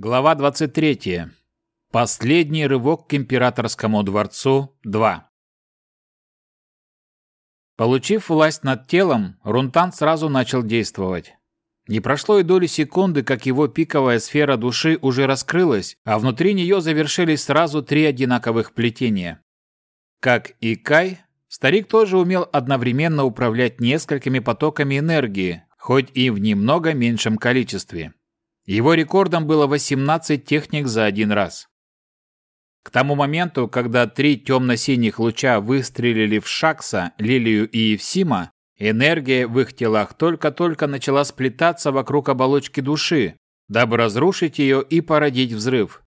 Глава 23. Последний рывок к императорскому дворцу 2. Получив власть над телом, Рунтан сразу начал действовать. Не прошло и доли секунды, как его пиковая сфера души уже раскрылась, а внутри нее завершились сразу три одинаковых плетения. Как и Кай, старик тоже умел одновременно управлять несколькими потоками энергии, хоть и в немного меньшем количестве. Его рекордом было 18 техник за один раз. К тому моменту, когда три темно-синих луча выстрелили в Шакса, Лилию и Евсима, энергия в их телах только-только начала сплетаться вокруг оболочки души, дабы разрушить ее и породить взрыв.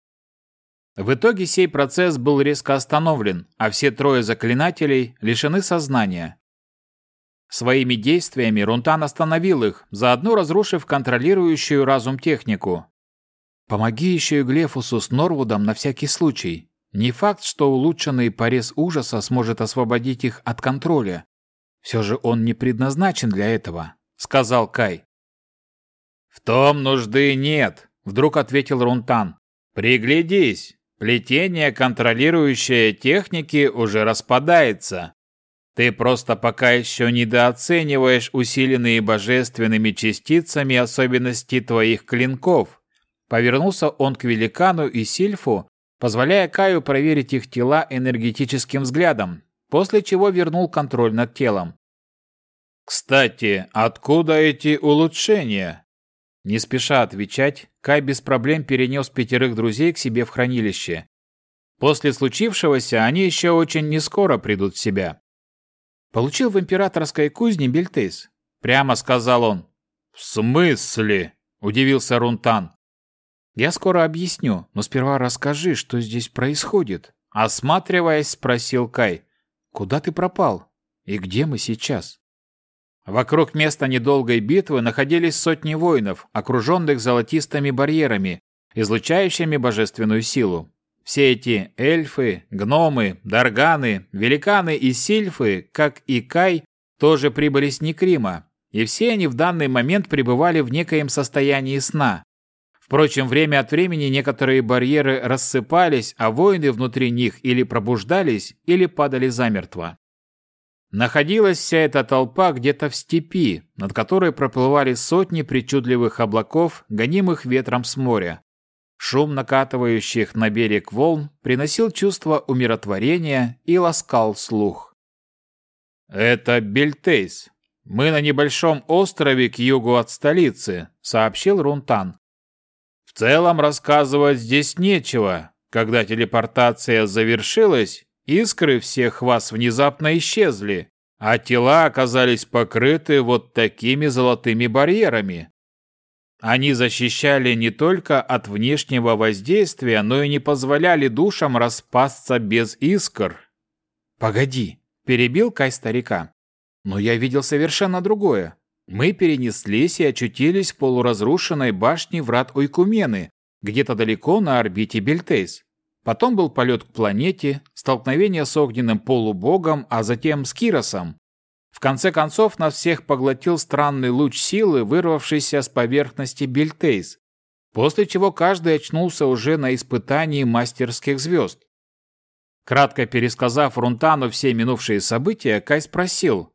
В итоге сей процесс был резко остановлен, а все трое заклинателей лишены сознания. Своими действиями Рунтан остановил их, заодно разрушив контролирующую разум технику. «Помоги еще и Глефусу с Норвудом на всякий случай. Не факт, что улучшенный порез ужаса сможет освободить их от контроля. Все же он не предназначен для этого», — сказал Кай. «В том нужды нет», — вдруг ответил Рунтан. «Приглядись, плетение, контролирующее техники, уже распадается. Ты просто пока еще недооцениваешь усиленные божественными частицами особенности твоих клинков. Повернулся он к великану и сильфу, позволяя Каю проверить их тела энергетическим взглядом, после чего вернул контроль над телом. «Кстати, откуда эти улучшения?» Не спеша отвечать, Кай без проблем перенес пятерых друзей к себе в хранилище. После случившегося они еще очень нескоро придут в себя. Получил в императорской кузне бельтейс. Прямо сказал он. В смысле? Удивился Рунтан. Я скоро объясню, но сперва расскажи, что здесь происходит. Осматриваясь, спросил Кай. Куда ты пропал? И где мы сейчас? Вокруг места недолгой битвы находились сотни воинов, окруженных золотистыми барьерами, излучающими божественную силу. Все эти эльфы, гномы, дарганы, великаны и сильфы, как и Кай, тоже прибыли с Некрима, и все они в данный момент пребывали в некоем состоянии сна. Впрочем, время от времени некоторые барьеры рассыпались, а воины внутри них или пробуждались, или падали замертво. Находилась вся эта толпа где-то в степи, над которой проплывали сотни причудливых облаков, гонимых ветром с моря. Шум накатывающих на берег волн приносил чувство умиротворения и ласкал слух. «Это Бельтейс. Мы на небольшом острове к югу от столицы», — сообщил Рунтан. «В целом рассказывать здесь нечего. Когда телепортация завершилась, искры всех вас внезапно исчезли, а тела оказались покрыты вот такими золотыми барьерами. Они защищали не только от внешнего воздействия, но и не позволяли душам распасться без искр. «Погоди», – перебил Кай старика. «Но я видел совершенно другое. Мы перенеслись и очутились в полуразрушенной башне врат Ойкумены, где-то далеко на орбите Бельтейс. Потом был полет к планете, столкновение с огненным полубогом, а затем с Киросом. В конце концов, нас всех поглотил странный луч силы, вырвавшийся с поверхности Бельтейс, после чего каждый очнулся уже на испытании мастерских звезд. Кратко пересказав Рунтану все минувшие события, Кай спросил,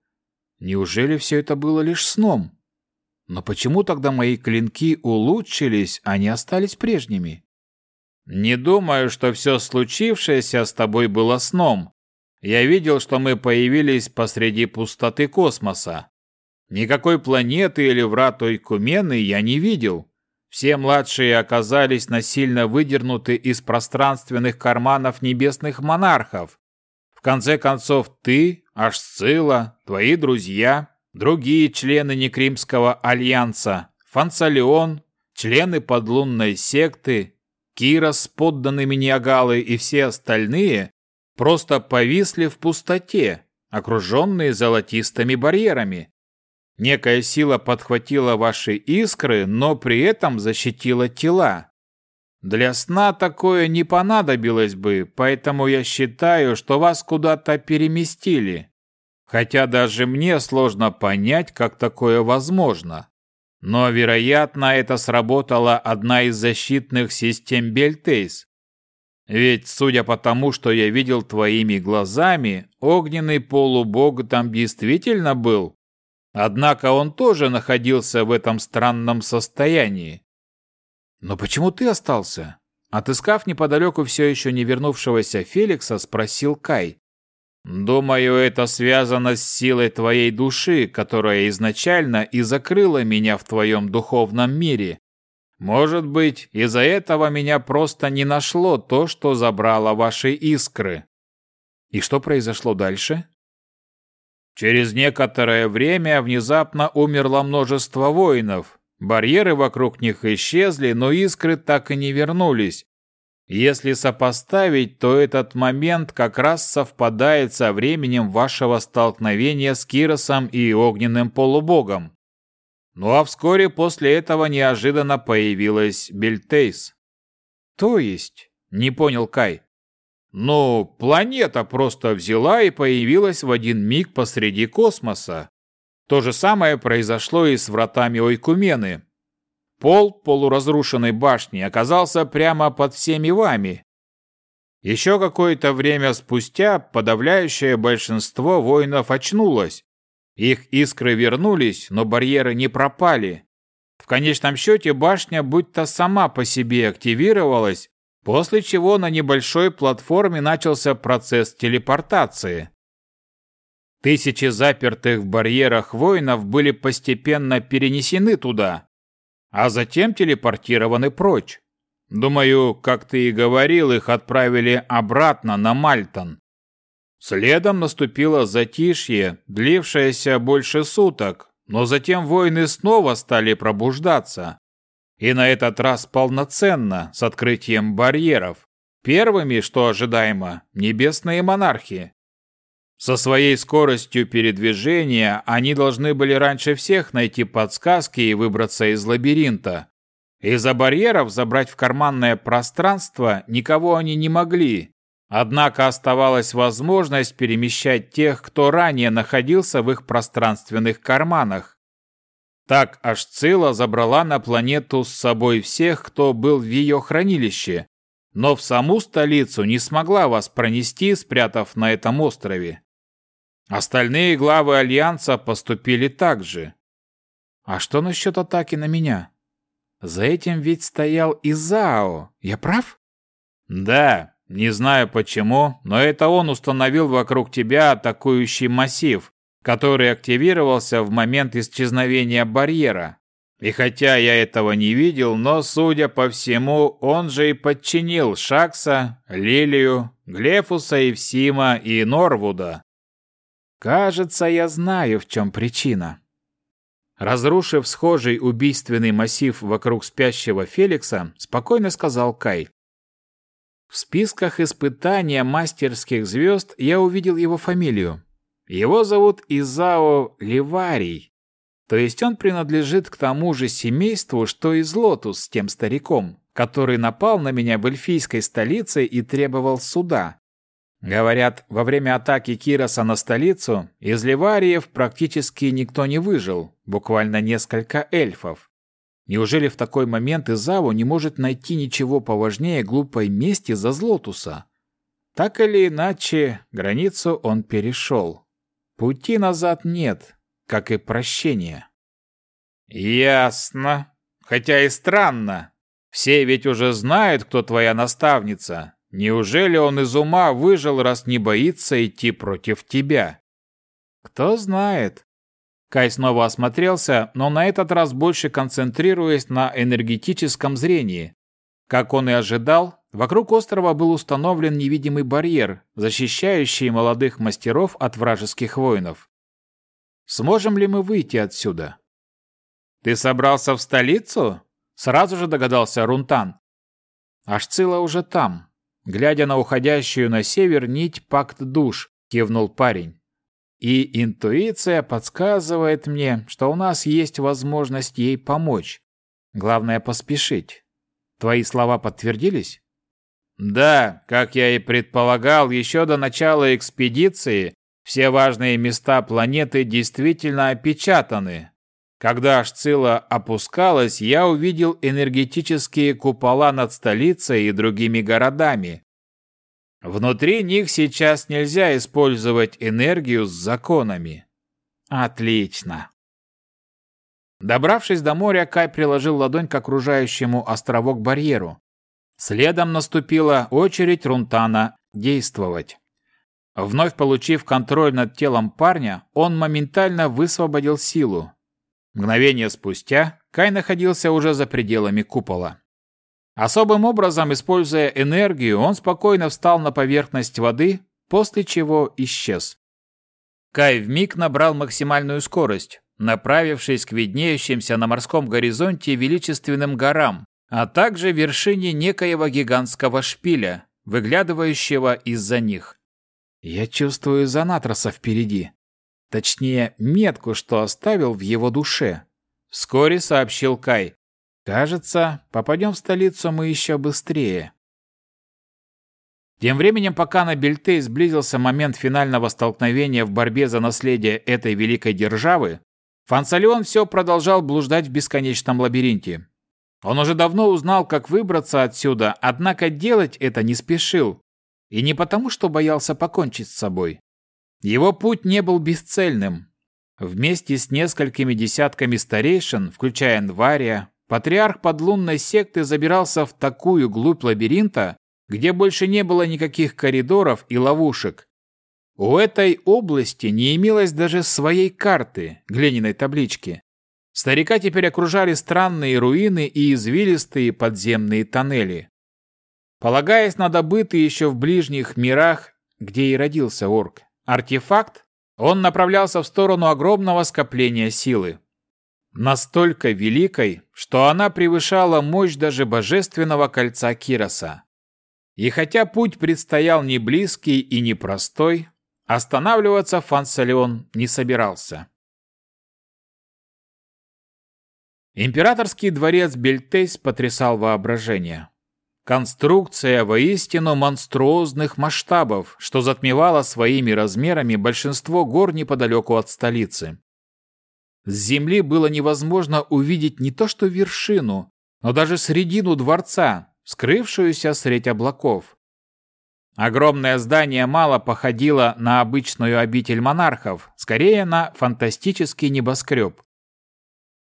«Неужели все это было лишь сном? Но почему тогда мои клинки улучшились, а не остались прежними?» «Не думаю, что все случившееся с тобой было сном», я видел, что мы появились посреди пустоты космоса. Никакой планеты или врат Ойкумены я не видел. Все младшие оказались насильно выдернуты из пространственных карманов небесных монархов. В конце концов, ты, Ашцила, твои друзья, другие члены Некримского альянса, Фансалион, члены подлунной секты, Кира с подданными Ниагалы и все остальные просто повисли в пустоте, окруженные золотистыми барьерами. Некая сила подхватила ваши искры, но при этом защитила тела. Для сна такое не понадобилось бы, поэтому я считаю, что вас куда-то переместили. Хотя даже мне сложно понять, как такое возможно. Но, вероятно, это сработала одна из защитных систем Бельтейс. Ведь, судя по тому, что я видел твоими глазами, огненный полубог там действительно был. Однако он тоже находился в этом странном состоянии. Но почему ты остался? Отыскав неподалеку все еще не вернувшегося Феликса, спросил Кай. Думаю, это связано с силой твоей души, которая изначально и закрыла меня в твоем духовном мире. Может быть, из-за этого меня просто не нашло то, что забрало ваши искры. И что произошло дальше? Через некоторое время внезапно умерло множество воинов. Барьеры вокруг них исчезли, но искры так и не вернулись. Если сопоставить, то этот момент как раз совпадает со временем вашего столкновения с Киросом и огненным полубогом. Ну а вскоре после этого неожиданно появилась Бельтейс. То есть, не понял Кай. Ну, планета просто взяла и появилась в один миг посреди космоса. То же самое произошло и с вратами Ойкумены, Пол полуразрушенной башни оказался прямо под всеми вами. Еще какое-то время спустя подавляющее большинство воинов очнулось. Их искры вернулись, но барьеры не пропали. В конечном счете башня будто сама по себе активировалась, после чего на небольшой платформе начался процесс телепортации. Тысячи запертых в барьерах воинов были постепенно перенесены туда, а затем телепортированы прочь. Думаю, как ты и говорил, их отправили обратно на Мальтон. Следом наступило затишье, длившееся больше суток, но затем воины снова стали пробуждаться. И на этот раз полноценно, с открытием барьеров. Первыми, что ожидаемо, небесные монархи. Со своей скоростью передвижения они должны были раньше всех найти подсказки и выбраться из лабиринта. Из-за барьеров забрать в карманное пространство никого они не могли. Однако оставалась возможность перемещать тех, кто ранее находился в их пространственных карманах. Так Ашцила забрала на планету с собой всех, кто был в ее хранилище, но в саму столицу не смогла вас пронести, спрятав на этом острове. Остальные главы Альянса поступили так же. А что насчет атаки на меня? За этим ведь стоял Изао, я прав? Да, не знаю почему, но это он установил вокруг тебя атакующий массив, который активировался в момент исчезновения барьера. И хотя я этого не видел, но, судя по всему, он же и подчинил Шакса, Лилию, Глефуса, Евсима и Норвуда. Кажется, я знаю, в чем причина. Разрушив схожий убийственный массив вокруг спящего Феликса, спокойно сказал Кай. В списках испытания мастерских звезд я увидел его фамилию. Его зовут Изао Ливарий. То есть он принадлежит к тому же семейству, что и Злотус с тем стариком, который напал на меня в эльфийской столице и требовал суда. Говорят, во время атаки Кироса на столицу из Ливариев практически никто не выжил, буквально несколько эльфов. Неужели в такой момент Изао не может найти ничего поважнее глупой мести за Злотуса? Так или иначе, границу он перешел. Пути назад нет, как и прощения. Ясно. Хотя и странно. Все ведь уже знают, кто твоя наставница, Неужели он из ума выжил, раз не боится идти против тебя? Кто знает. Кай снова осмотрелся, но на этот раз больше концентрируясь на энергетическом зрении. Как он и ожидал, вокруг острова был установлен невидимый барьер, защищающий молодых мастеров от вражеских воинов. Сможем ли мы выйти отсюда? Ты собрался в столицу? Сразу же догадался Рунтан. Ашцила уже там, Глядя на уходящую на север нить пакт душ, кивнул парень. И интуиция подсказывает мне, что у нас есть возможность ей помочь. Главное поспешить. Твои слова подтвердились? Да, как я и предполагал, еще до начала экспедиции все важные места планеты действительно опечатаны. Когда Ашцила опускалась, я увидел энергетические купола над столицей и другими городами. Внутри них сейчас нельзя использовать энергию с законами. Отлично. Добравшись до моря, Кай приложил ладонь к окружающему островок-барьеру. Следом наступила очередь Рунтана действовать. Вновь получив контроль над телом парня, он моментально высвободил силу. Мгновение спустя Кай находился уже за пределами купола. Особым образом, используя энергию, он спокойно встал на поверхность воды, после чего исчез. Кай вмиг набрал максимальную скорость, направившись к виднеющимся на морском горизонте величественным горам, а также вершине некоего гигантского шпиля, выглядывающего из-за них. Я чувствую Занатроса впереди. Точнее, метку, что оставил в его душе. Вскоре сообщил Кай. Кажется, попадем в столицу мы еще быстрее. Тем временем, пока на Бельтей сблизился момент финального столкновения в борьбе за наследие этой великой державы, Фансалион все продолжал блуждать в бесконечном лабиринте. Он уже давно узнал, как выбраться отсюда, однако делать это не спешил. И не потому, что боялся покончить с собой. Его путь не был бесцельным. Вместе с несколькими десятками старейшин, включая Нвария, патриарх подлунной секты забирался в такую глубь лабиринта, где больше не было никаких коридоров и ловушек, у этой области не имелось даже своей карты, глиняной таблички. Старика теперь окружали странные руины и извилистые подземные тоннели. Полагаясь на добытый еще в ближних мирах, где и родился орк, артефакт, он направлялся в сторону огромного скопления силы. Настолько великой, что она превышала мощь даже божественного кольца Кироса. И хотя путь предстоял не близкий и непростой, Останавливаться Фансалион не собирался. Императорский дворец Бельтейс потрясал воображение. Конструкция воистину монструозных масштабов, что затмевала своими размерами большинство гор неподалеку от столицы. С земли было невозможно увидеть не то что вершину, но даже средину дворца, скрывшуюся средь облаков. Огромное здание мало походило на обычную обитель монархов, скорее на фантастический небоскреб.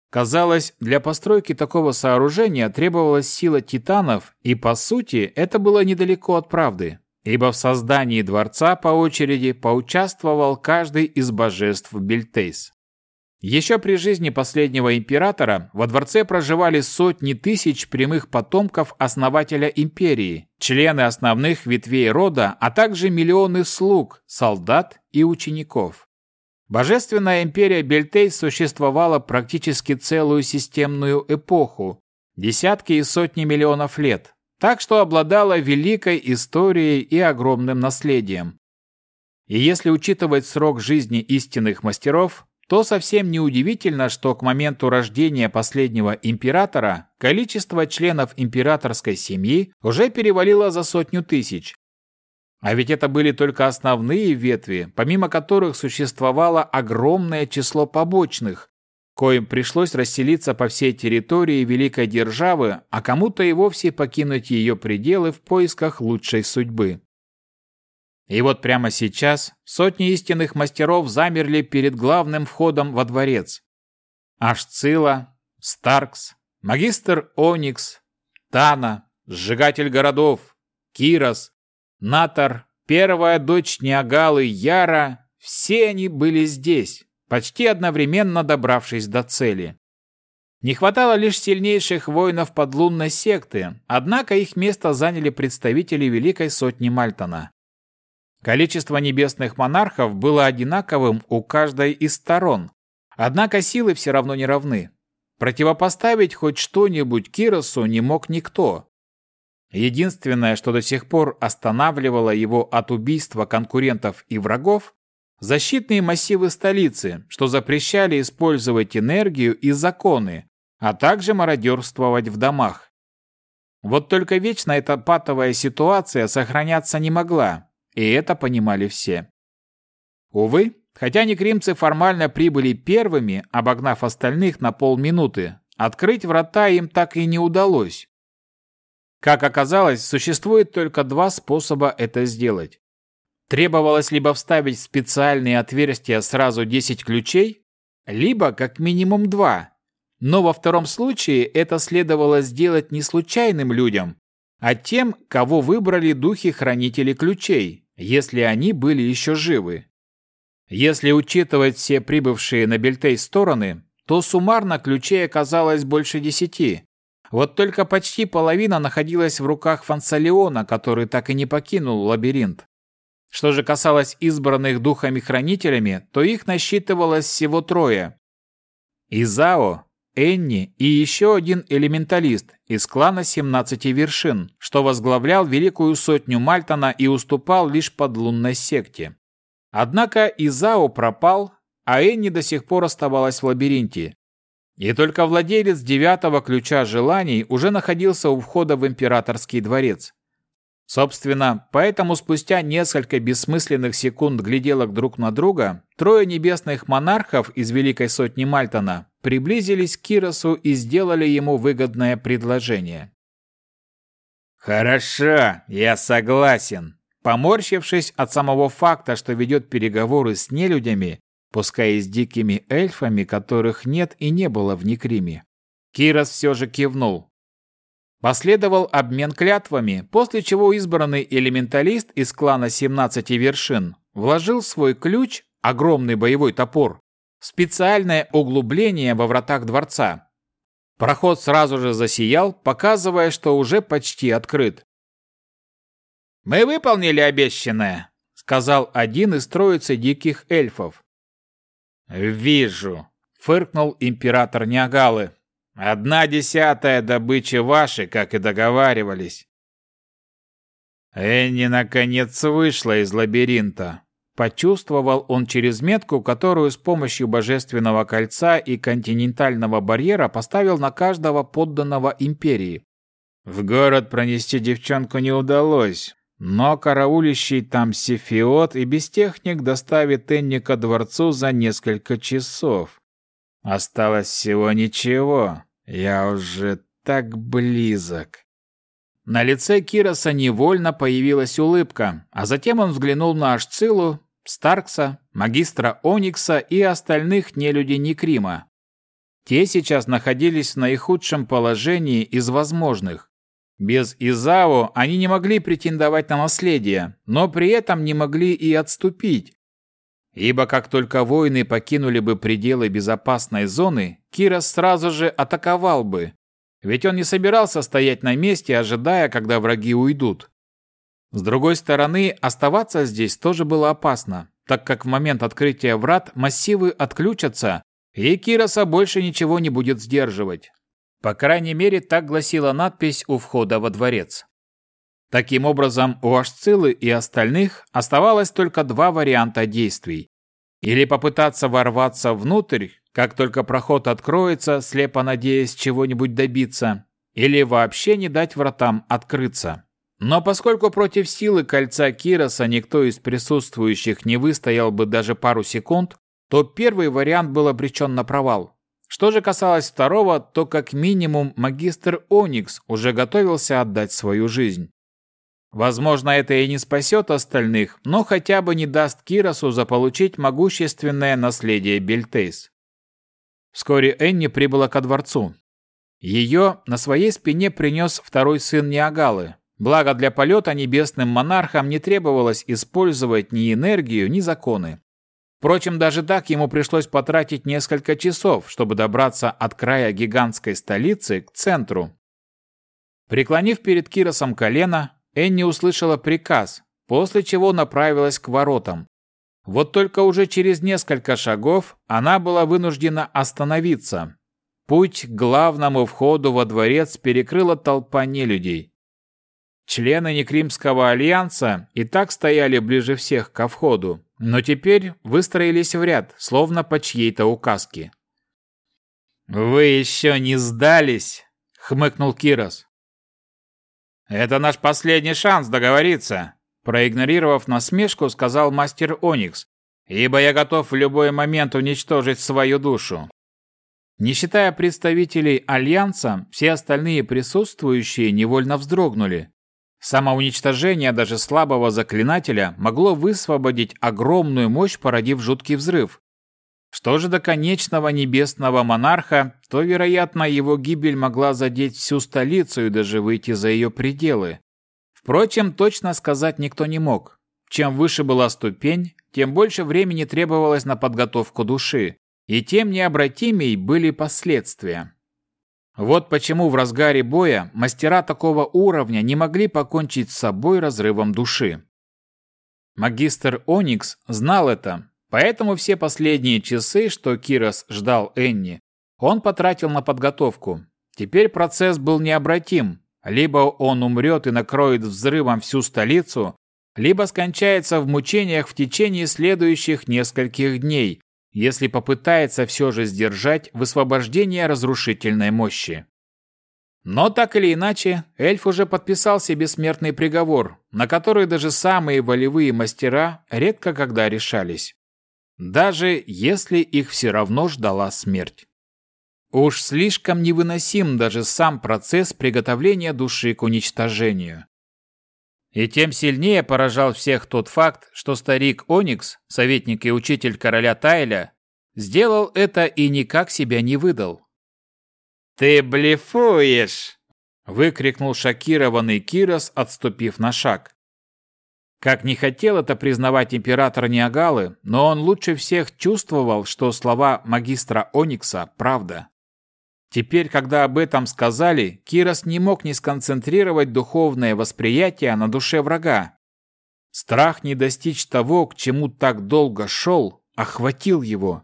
Казалось, для постройки такого сооружения требовалась сила титанов, и по сути это было недалеко от правды, ибо в создании дворца по очереди поучаствовал каждый из божеств Бельтейс. Еще при жизни последнего императора во дворце проживали сотни тысяч прямых потомков основателя империи, члены основных ветвей рода, а также миллионы слуг, солдат и учеников. Божественная империя Бельтей существовала практически целую системную эпоху, десятки и сотни миллионов лет, так что обладала великой историей и огромным наследием. И если учитывать срок жизни истинных мастеров, то совсем не удивительно, что к моменту рождения последнего императора количество членов императорской семьи уже перевалило за сотню тысяч. А ведь это были только основные ветви, помимо которых существовало огромное число побочных, коим пришлось расселиться по всей территории великой державы, а кому-то и вовсе покинуть ее пределы в поисках лучшей судьбы. И вот прямо сейчас сотни истинных мастеров замерли перед главным входом во дворец. Ашцила, Старкс, магистр Оникс, Тана, сжигатель городов, Кирос, Натар, первая дочь Неагалы Яра – все они были здесь, почти одновременно добравшись до цели. Не хватало лишь сильнейших воинов подлунной секты, однако их место заняли представители Великой Сотни Мальтона. Количество небесных монархов было одинаковым у каждой из сторон, однако силы все равно не равны. Противопоставить хоть что-нибудь Киросу не мог никто. Единственное, что до сих пор останавливало его от убийства конкурентов и врагов, защитные массивы столицы, что запрещали использовать энергию и законы, а также мародерствовать в домах. Вот только вечно эта патовая ситуация сохраняться не могла, и это понимали все. Увы, Хотя некримцы формально прибыли первыми, обогнав остальных на полминуты, открыть врата им так и не удалось. Как оказалось, существует только два способа это сделать. Требовалось либо вставить в специальные отверстия сразу 10 ключей, либо как минимум два. Но во втором случае это следовало сделать не случайным людям, а тем, кого выбрали духи-хранители ключей, если они были еще живы. Если учитывать все прибывшие на Бельтей стороны, то суммарно ключей оказалось больше десяти. Вот только почти половина находилась в руках Фансалиона, который так и не покинул лабиринт. Что же касалось избранных духами-хранителями, то их насчитывалось всего трое. Изао, Энни и еще один элементалист из клана 17 вершин, что возглавлял Великую Сотню Мальтона и уступал лишь под лунной секте. Однако Изао пропал, а Энни до сих пор оставалась в лабиринте. И только владелец девятого ключа желаний уже находился у входа в императорский дворец. Собственно, поэтому спустя несколько бессмысленных секунд гляделок друг на друга, трое небесных монархов из Великой Сотни Мальтона приблизились к Киросу и сделали ему выгодное предложение. «Хорошо, я согласен», поморщившись от самого факта, что ведет переговоры с нелюдями, пускай и с дикими эльфами, которых нет и не было в Некриме. Кирос все же кивнул. Последовал обмен клятвами, после чего избранный элементалист из клана 17 вершин вложил свой ключ, огромный боевой топор, специальное углубление во вратах дворца. Проход сразу же засиял, показывая, что уже почти открыт. «Мы выполнили обещанное», — сказал один из троицы диких эльфов. «Вижу», — фыркнул император Ниагалы. Одна десятая добычи вашей, как и договаривались. Энни наконец вышла из лабиринта. Почувствовал он через метку, которую с помощью божественного кольца и континентального барьера поставил на каждого подданного империи. В город пронести девчонку не удалось, но караулищий там Сефиот и без техник доставит Энни ко дворцу за несколько часов. Осталось всего ничего. Я уже так близок. На лице Кироса невольно появилась улыбка, а затем он взглянул на Ашцилу, Старкса, магистра Оникса и остальных нелюдей Некрима. Те сейчас находились в наихудшем положении из возможных. Без Изао они не могли претендовать на наследие, но при этом не могли и отступить, Ибо как только воины покинули бы пределы безопасной зоны, Кирос сразу же атаковал бы. Ведь он не собирался стоять на месте, ожидая, когда враги уйдут. С другой стороны, оставаться здесь тоже было опасно, так как в момент открытия врат массивы отключатся, и Кироса больше ничего не будет сдерживать. По крайней мере, так гласила надпись у входа во дворец. Таким образом, у Ашцилы и остальных оставалось только два варианта действий. Или попытаться ворваться внутрь, как только проход откроется, слепо надеясь чего-нибудь добиться, или вообще не дать вратам открыться. Но поскольку против силы кольца Кироса никто из присутствующих не выстоял бы даже пару секунд, то первый вариант был обречен на провал. Что же касалось второго, то как минимум магистр Оникс уже готовился отдать свою жизнь. Возможно, это и не спасет остальных, но хотя бы не даст Киросу заполучить могущественное наследие Бельтейс. Вскоре Энни прибыла ко дворцу. Ее на своей спине принес второй сын Ниагалы. Благо для полета небесным монархам не требовалось использовать ни энергию, ни законы. Впрочем, даже так ему пришлось потратить несколько часов, чтобы добраться от края гигантской столицы к центру. Преклонив перед Киросом колено, Энни услышала приказ, после чего направилась к воротам. Вот только уже через несколько шагов она была вынуждена остановиться. Путь к главному входу во дворец перекрыла толпа нелюдей. Члены Некримского альянса и так стояли ближе всех ко входу, но теперь выстроились в ряд, словно по чьей-то указке. «Вы еще не сдались?» — хмыкнул Кирос. «Это наш последний шанс договориться», проигнорировав насмешку, сказал мастер Оникс. ибо я готов в любой момент уничтожить свою душу. Не считая представителей Альянса, все остальные присутствующие невольно вздрогнули. Самоуничтожение даже слабого заклинателя могло высвободить огромную мощь, породив жуткий взрыв. Что же до конечного небесного монарха, то, вероятно, его гибель могла задеть всю столицу и даже выйти за ее пределы. Впрочем, точно сказать никто не мог. Чем выше была ступень, тем больше времени требовалось на подготовку души, и тем необратимей были последствия. Вот почему в разгаре боя мастера такого уровня не могли покончить с собой разрывом души. Магистр Оникс знал это, поэтому все последние часы, что Кирос ждал Энни, он потратил на подготовку. Теперь процесс был необратим. Либо он умрет и накроет взрывом всю столицу, либо скончается в мучениях в течение следующих нескольких дней, если попытается все же сдержать высвобождение разрушительной мощи. Но так или иначе, эльф уже подписал себе смертный приговор, на который даже самые волевые мастера редко когда решались. Даже если их все равно ждала смерть. Уж слишком невыносим даже сам процесс приготовления души к уничтожению. И тем сильнее поражал всех тот факт, что старик Оникс, советник и учитель короля Тайля, сделал это и никак себя не выдал. «Ты блефуешь!» – выкрикнул шокированный Кирос, отступив на шаг. Как не хотел это признавать император Ниагалы, но он лучше всех чувствовал, что слова магистра Оникса – правда. Теперь, когда об этом сказали, Кирос не мог не сконцентрировать духовное восприятие на душе врага. Страх не достичь того, к чему так долго шел, охватил его.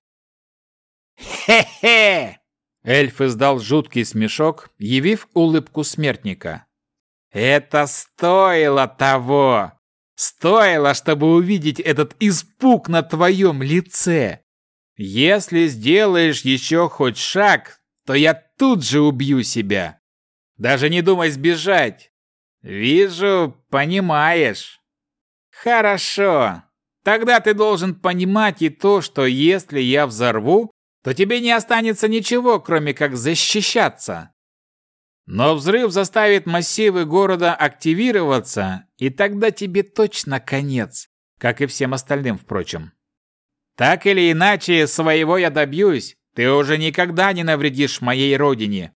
«Хе-хе!» Эльф издал жуткий смешок, явив улыбку смертника. «Это стоило того! Стоило, чтобы увидеть этот испуг на твоем лице! Если сделаешь еще хоть шаг, то я тут же убью себя. Даже не думай сбежать. Вижу, понимаешь. Хорошо. Тогда ты должен понимать и то, что если я взорву, то тебе не останется ничего, кроме как защищаться. Но взрыв заставит массивы города активироваться, и тогда тебе точно конец, как и всем остальным, впрочем. Так или иначе, своего я добьюсь, ты уже никогда не навредишь моей родине.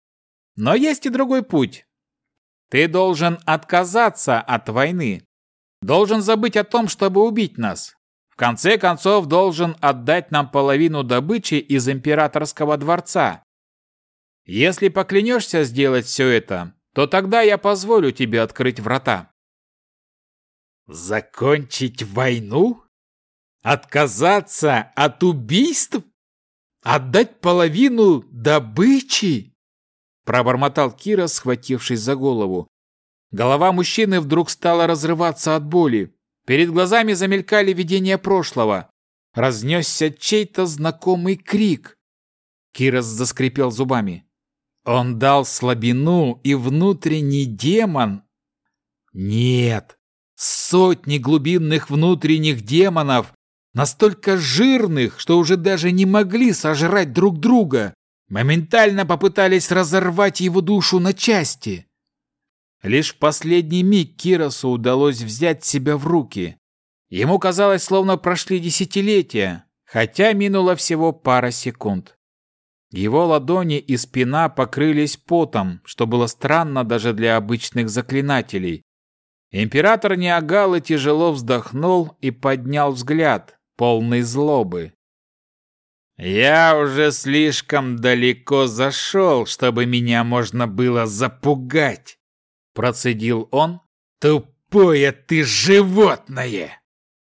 Но есть и другой путь. Ты должен отказаться от войны. Должен забыть о том, чтобы убить нас. В конце концов, должен отдать нам половину добычи из императорского дворца. Если поклянешься сделать все это, то тогда я позволю тебе открыть врата. Закончить войну? Отказаться от убийств? Отдать половину добычи? Пробормотал Кира, схватившись за голову. Голова мужчины вдруг стала разрываться от боли. Перед глазами замелькали видения прошлого. Разнесся чей-то знакомый крик. Кирос заскрипел зубами. Он дал слабину, и внутренний демон... Нет, сотни глубинных внутренних демонов настолько жирных, что уже даже не могли сожрать друг друга, моментально попытались разорвать его душу на части. Лишь в последний миг Киросу удалось взять себя в руки. Ему казалось, словно прошли десятилетия, хотя минуло всего пара секунд. Его ладони и спина покрылись потом, что было странно даже для обычных заклинателей. Император Ниагалы тяжело вздохнул и поднял взгляд, полный злобы. «Я уже слишком далеко зашел, чтобы меня можно было запугать», процедил он. «Тупое ты животное!»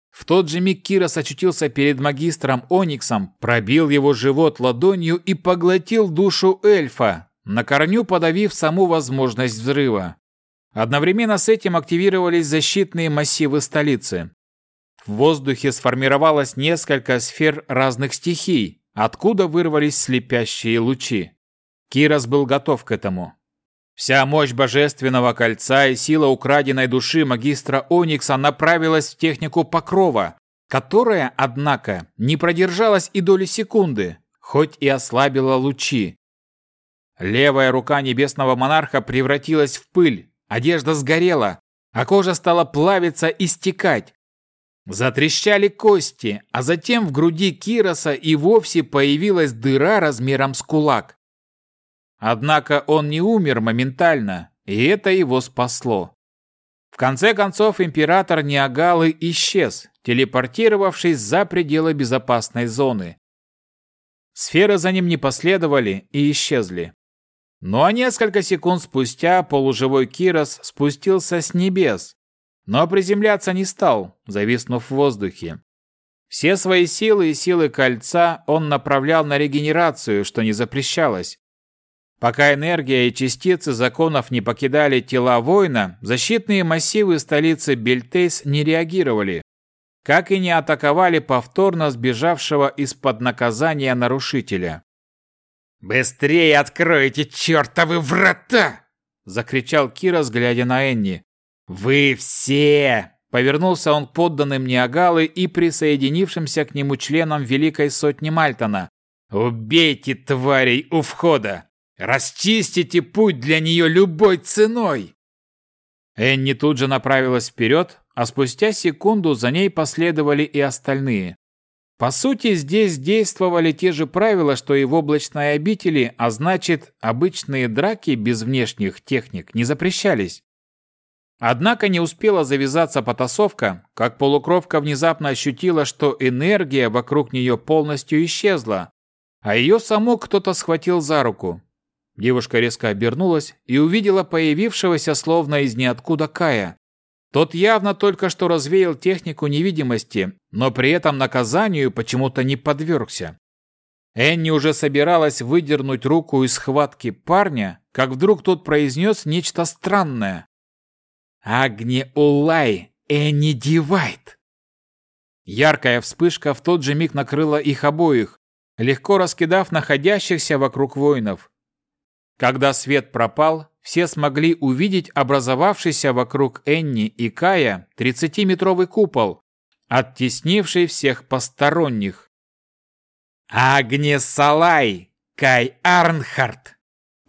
В тот же миг Кирос очутился перед магистром Ониксом, пробил его живот ладонью и поглотил душу эльфа, на корню подавив саму возможность взрыва. Одновременно с этим активировались защитные массивы столицы. В воздухе сформировалось несколько сфер разных стихий, откуда вырвались слепящие лучи. Кирос был готов к этому. Вся мощь божественного кольца и сила украденной души магистра Оникса направилась в технику покрова, которая, однако, не продержалась и доли секунды, хоть и ослабила лучи. Левая рука небесного монарха превратилась в пыль, одежда сгорела, а кожа стала плавиться и стекать. Затрещали кости, а затем в груди Кироса и вовсе появилась дыра размером с кулак. Однако он не умер моментально, и это его спасло. В конце концов император Ниагалы исчез, телепортировавшись за пределы безопасной зоны. Сферы за ним не последовали и исчезли. Ну а несколько секунд спустя полуживой Кирос спустился с небес, но приземляться не стал, зависнув в воздухе. Все свои силы и силы кольца он направлял на регенерацию, что не запрещалось. Пока энергия и частицы законов не покидали тела воина, защитные массивы столицы Бельтейс не реагировали, как и не атаковали повторно сбежавшего из-под наказания нарушителя. «Быстрее откройте чертовы врата!» – закричал Кирос, глядя на Энни. «Вы все!» – повернулся он к подданным Ниагалы и присоединившимся к нему членам Великой Сотни Мальтона. «Убейте тварей у входа! Расчистите путь для нее любой ценой!» Энни тут же направилась вперед, а спустя секунду за ней последовали и остальные. По сути, здесь действовали те же правила, что и в облачной обители, а значит, обычные драки без внешних техник не запрещались. Однако не успела завязаться потасовка, как полукровка внезапно ощутила, что энергия вокруг нее полностью исчезла, а ее саму кто-то схватил за руку. Девушка резко обернулась и увидела появившегося словно из ниоткуда Кая. Тот явно только что развеял технику невидимости, но при этом наказанию почему-то не подвергся. Энни уже собиралась выдернуть руку из схватки парня, как вдруг тот произнес нечто странное. «Агни Улай, Энни Дивайт!» Яркая вспышка в тот же миг накрыла их обоих, легко раскидав находящихся вокруг воинов. Когда свет пропал, все смогли увидеть образовавшийся вокруг Энни и Кая 30-метровый купол, оттеснивший всех посторонних. «Агнес Салай! Кай Арнхард!»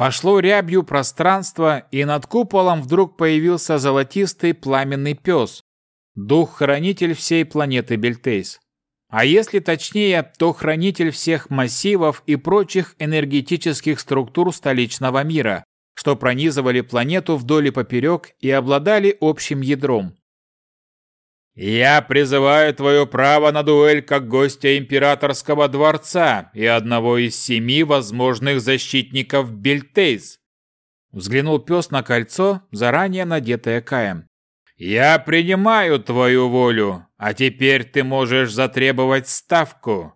Пошло рябью пространство, и над куполом вдруг появился золотистый пламенный пес, дух-хранитель всей планеты Бельтейс. А если точнее, то хранитель всех массивов и прочих энергетических структур столичного мира, что пронизывали планету вдоль и поперек и обладали общим ядром. «Я призываю твое право на дуэль как гостя императорского дворца и одного из семи возможных защитников Бельтейс», взглянул пес на кольцо, заранее надетое Каем. «Я принимаю твою волю, а теперь ты можешь затребовать ставку».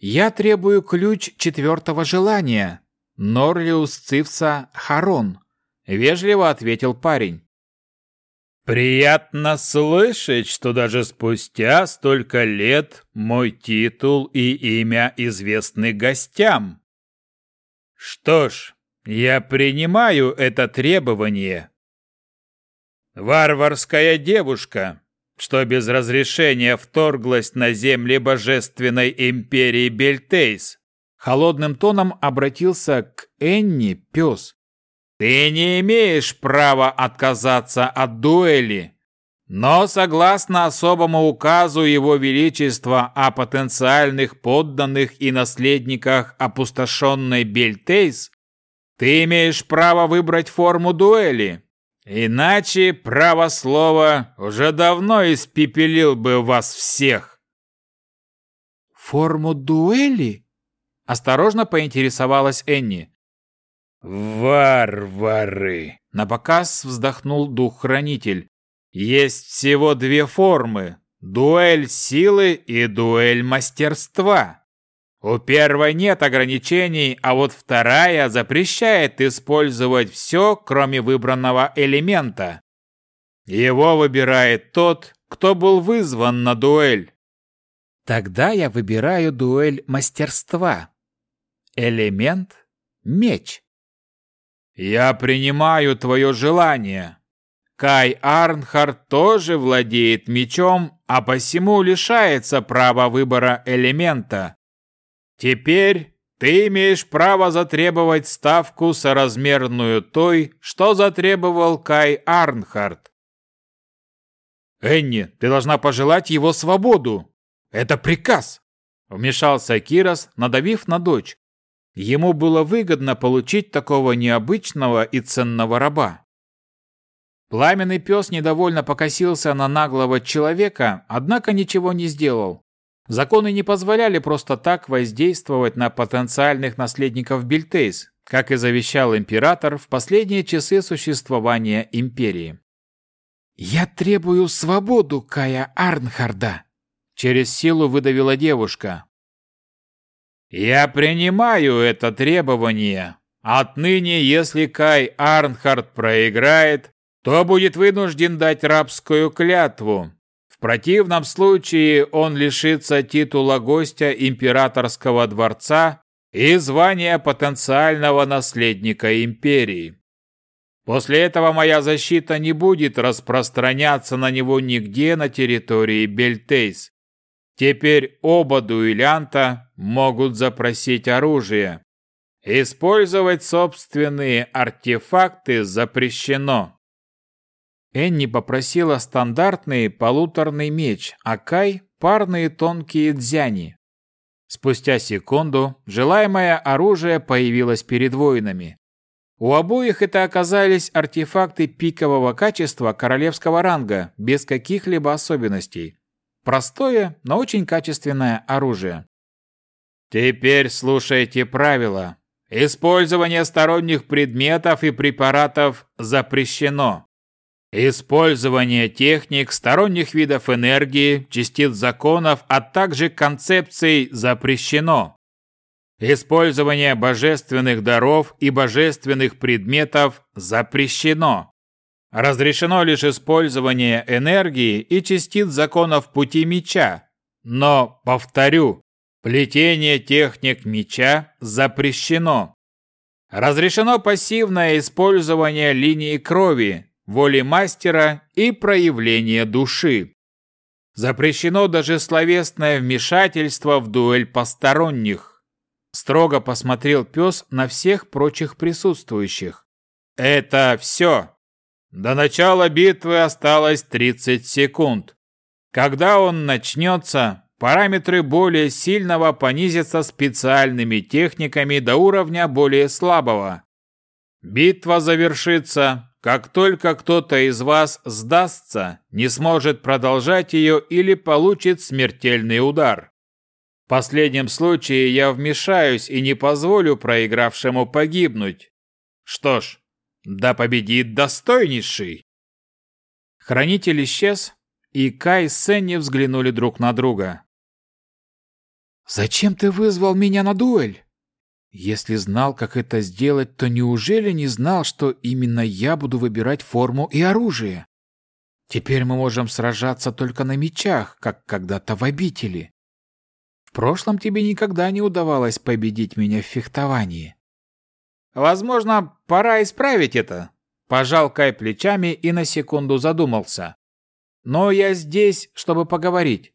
«Я требую ключ четвертого желания», Норлиус Цивса Харон», — вежливо ответил парень. «Приятно слышать, что даже спустя столько лет мой титул и имя известны гостям. Что ж, я принимаю это требование. Варварская девушка, что без разрешения вторглась на земли божественной империи Бельтейс, Холодным тоном обратился к Энни пес. «Ты не имеешь права отказаться от дуэли, но согласно особому указу Его Величества о потенциальных подданных и наследниках опустошенной Бельтейс, ты имеешь право выбрать форму дуэли. Иначе, право слова, уже давно испепелил бы вас всех. Форму дуэли? Осторожно поинтересовалась Энни. «Варвары!» — напоказ вздохнул дух-хранитель. «Есть всего две формы — дуэль силы и дуэль мастерства. У первой нет ограничений, а вот вторая запрещает использовать все, кроме выбранного элемента. Его выбирает тот, кто был вызван на дуэль. Тогда я выбираю дуэль мастерства, Элемент – меч. «Я принимаю твое желание!» Кай Арнхард тоже владеет мечом, а посему лишается права выбора элемента. Теперь ты имеешь право затребовать ставку соразмерную той, что затребовал Кай Арнхард. Энни, ты должна пожелать его свободу. Это приказ. Вмешался Кирос, надавив на дочь. Ему было выгодно получить такого необычного и ценного раба. Пламенный пес недовольно покосился на наглого человека, однако ничего не сделал. Законы не позволяли просто так воздействовать на потенциальных наследников Бильтейс, как и завещал император в последние часы существования империи. «Я требую свободу Кая Арнхарда!» Через силу выдавила девушка. «Я принимаю это требование. Отныне, если Кай Арнхард проиграет, то будет вынужден дать рабскую клятву. В противном случае он лишится титула гостя императорского дворца и звания потенциального наследника империи. После этого моя защита не будет распространяться на него нигде на территории Бельтейс. Теперь оба дуэлянта могут запросить оружие. Использовать собственные артефакты запрещено. Энни попросила стандартный полуторный меч, а Кай – парные тонкие дзяни. Спустя секунду желаемое оружие появилось перед воинами. У обоих это оказались артефакты пикового качества королевского ранга, без каких-либо особенностей. Простое, но очень качественное оружие. Теперь слушайте правила. Использование сторонних предметов и препаратов запрещено. Использование техник, сторонних видов энергии, частиц законов, а также концепций запрещено. Использование божественных даров и божественных предметов запрещено. Разрешено лишь использование энергии и частиц законов пути меча. Но, повторю, плетение техник меча запрещено. Разрешено пассивное использование линии крови, воли мастера и проявление души. Запрещено даже словесное вмешательство в дуэль посторонних. Строго посмотрел пес на всех прочих присутствующих. Это все. До начала битвы осталось 30 секунд. Когда он начнется, параметры более сильного понизятся специальными техниками до уровня более слабого. Битва завершится, как только кто-то из вас сдастся, не сможет продолжать ее или получит смертельный удар. В последнем случае я вмешаюсь и не позволю проигравшему погибнуть. Что ж, да победит достойнейший!» Хранитель исчез, и Кай с Сенни взглянули друг на друга. «Зачем ты вызвал меня на дуэль? Если знал, как это сделать, то неужели не знал, что именно я буду выбирать форму и оружие? Теперь мы можем сражаться только на мечах, как когда-то в обители. В прошлом тебе никогда не удавалось победить меня в фехтовании. Возможно, пора исправить это. Пожал Кай плечами и на секунду задумался. Но я здесь, чтобы поговорить.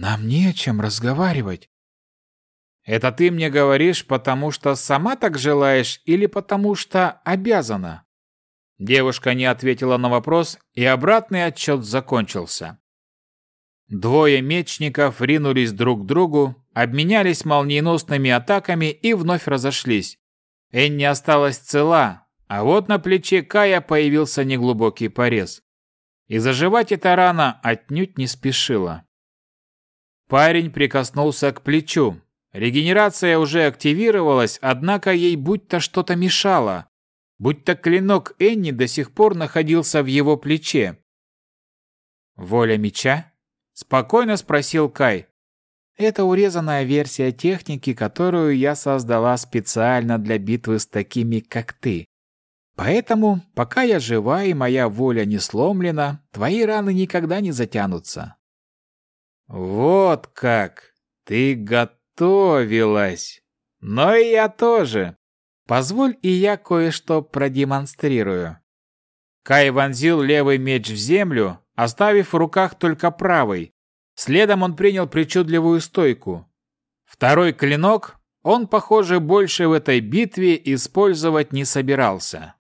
Нам не о чем разговаривать. Это ты мне говоришь, потому что сама так желаешь или потому что обязана? Девушка не ответила на вопрос, и обратный отчет закончился. Двое мечников ринулись друг к другу, обменялись молниеносными атаками и вновь разошлись. Энни осталась цела, а вот на плече Кая появился неглубокий порез. И заживать эта рана отнюдь не спешила. Парень прикоснулся к плечу. Регенерация уже активировалась, однако ей будто что-то мешало. Будто клинок Энни до сих пор находился в его плече. «Воля меча?» – спокойно спросил Кай. Это урезанная версия техники, которую я создала специально для битвы с такими, как ты. Поэтому, пока я жива и моя воля не сломлена, твои раны никогда не затянутся. Вот как! Ты готовилась! Но и я тоже. Позволь и я кое-что продемонстрирую. Кай вонзил левый меч в землю, оставив в руках только правый. Следом он принял причудливую стойку. Второй клинок он, похоже, больше в этой битве использовать не собирался.